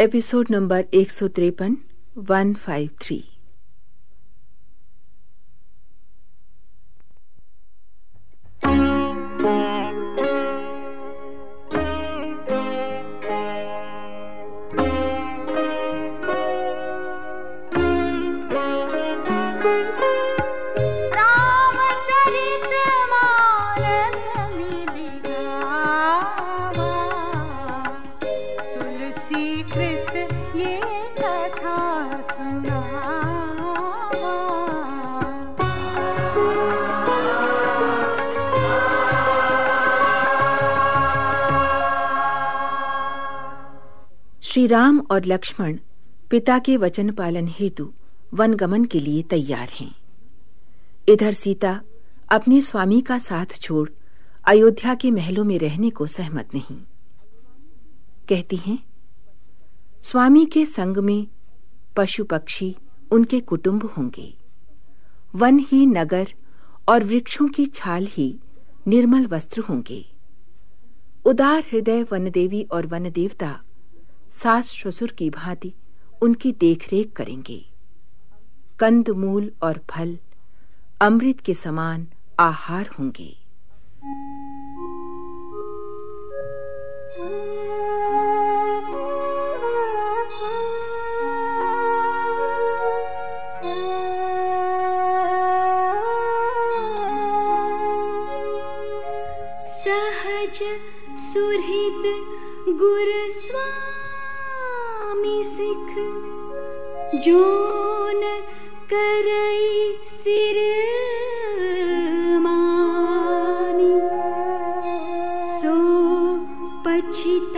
Episode number एक सौ तिरपन one five three Shri Ram और लक्ष्मण पिता के वचन पालन हेतु वनगमन के लिए तैयार हैं। इधर सीता अपने स्वामी का साथ छोड़ अयोध्या के महलों में रहने को सहमत नहीं। कहती हैं, स्वामी के संग में पशु पक्षी उनके कुटुंब होंगे। वन ही नगर और वृक्षों की छाल ही निर्मल वस्त्र होंगे। उदार हृदय वनदेवी और वन देवता सास ससुर की भांति उनकी देखरेख करेंगे। कंद, मूल और फल, अमृत के समान आहार होंगे। सहज सुहृद सिख जोन करई सिर मानी सो पछिताई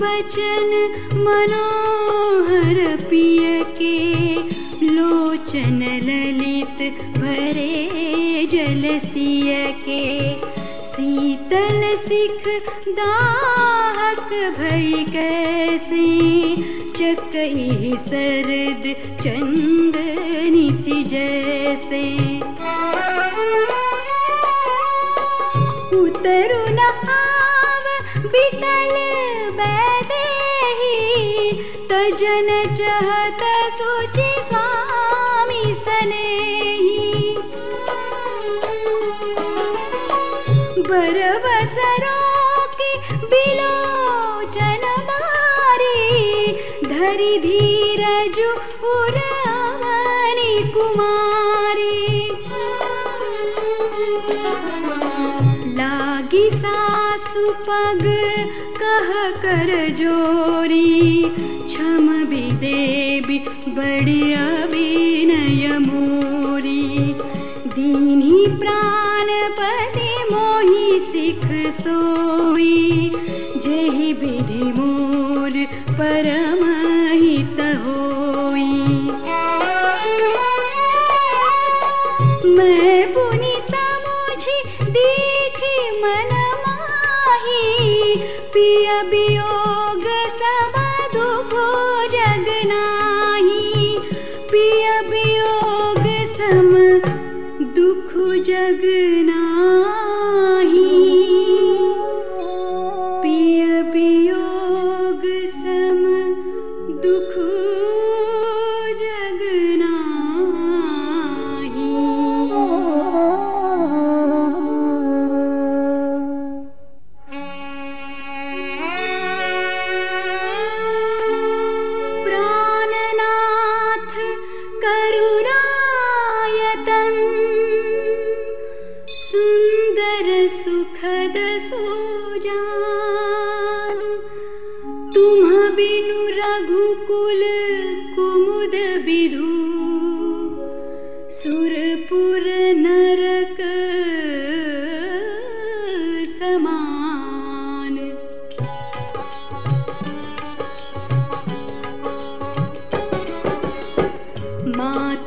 वचन मनोहर पिय के लोचन ललित भरे जलसिय के शीतल सिख दाहक भई कैसे? चकई सरद चंदनी सी जैसे। उतरु न बिटल तजन चहत सोची लागी सासु पग कह कर जोरी। क्षम देवी बड़ी अभिनय मोरी। दीनी प्राणपति मोहि सिख सोई। जही विधि मोर जगनाही पिय वियोग सम दुख जगना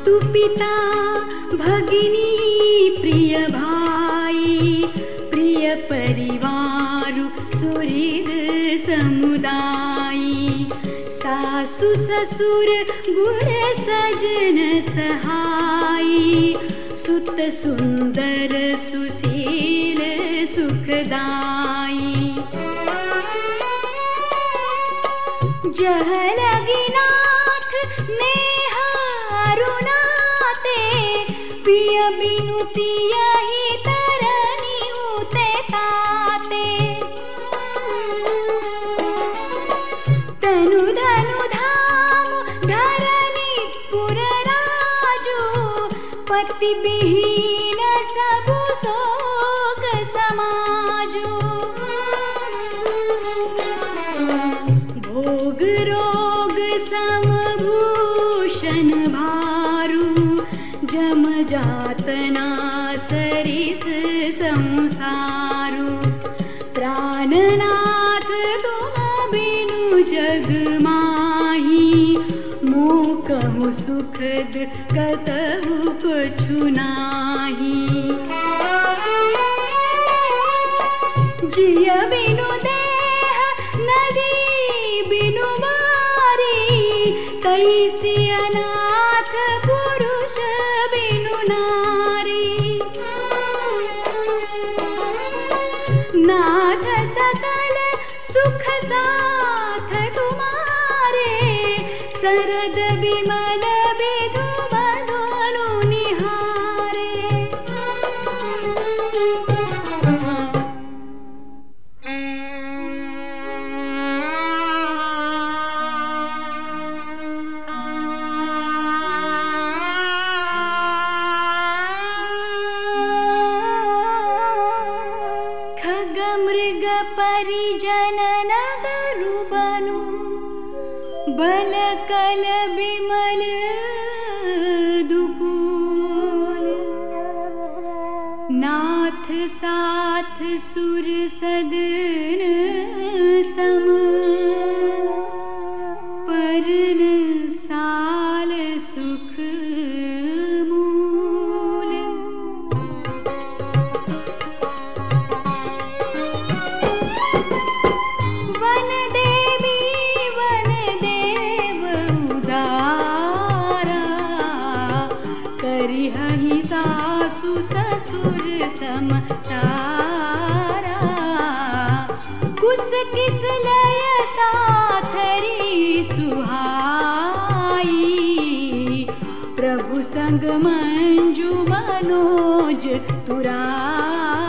मातु पिता भगिनी प्रिय भाई प्रिय परिवार सुहृद समुदायी। सासु ससुर गुर सजन सहाई सुत सुन्दर सुशील सुखदाई जह लगिनाथ पिय बिनुतिया ही तरनी उते ताते। तनु धनु धाम धरनी पुर पति शोक समाजू। भोग रोग समभूषण जम जातना सरिस संसारु। प्राणनाथ बिनु जग माही। मोकहु सुखद कतहु कछु नाही। जिय बिनु मृग परिजन नगरु बनु बल कल विमल दुकूल नाथ साथ सुर सदन सम। परन करिहहि सासु ससुर सम कुस लय साथरी सुहाई। प्रभु संग मंजु मनोज तुराई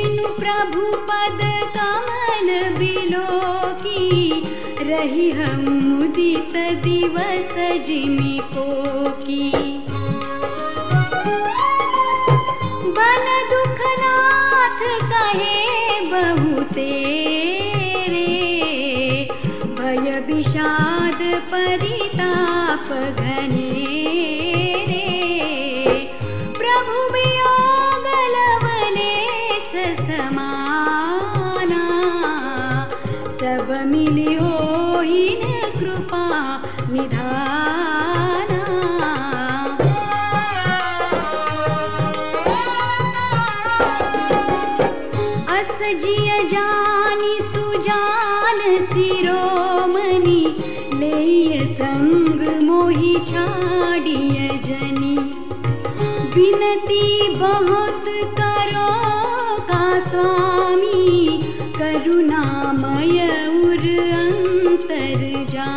छिनु प्रभु पद कमल बिलो की रही हम मुदित दिवस जिमि को की बन दुखनाथ कहे बहु तेरे भय विषाद परिताप घने बहुत करो का स्वामी करुणामय उर अंतर जा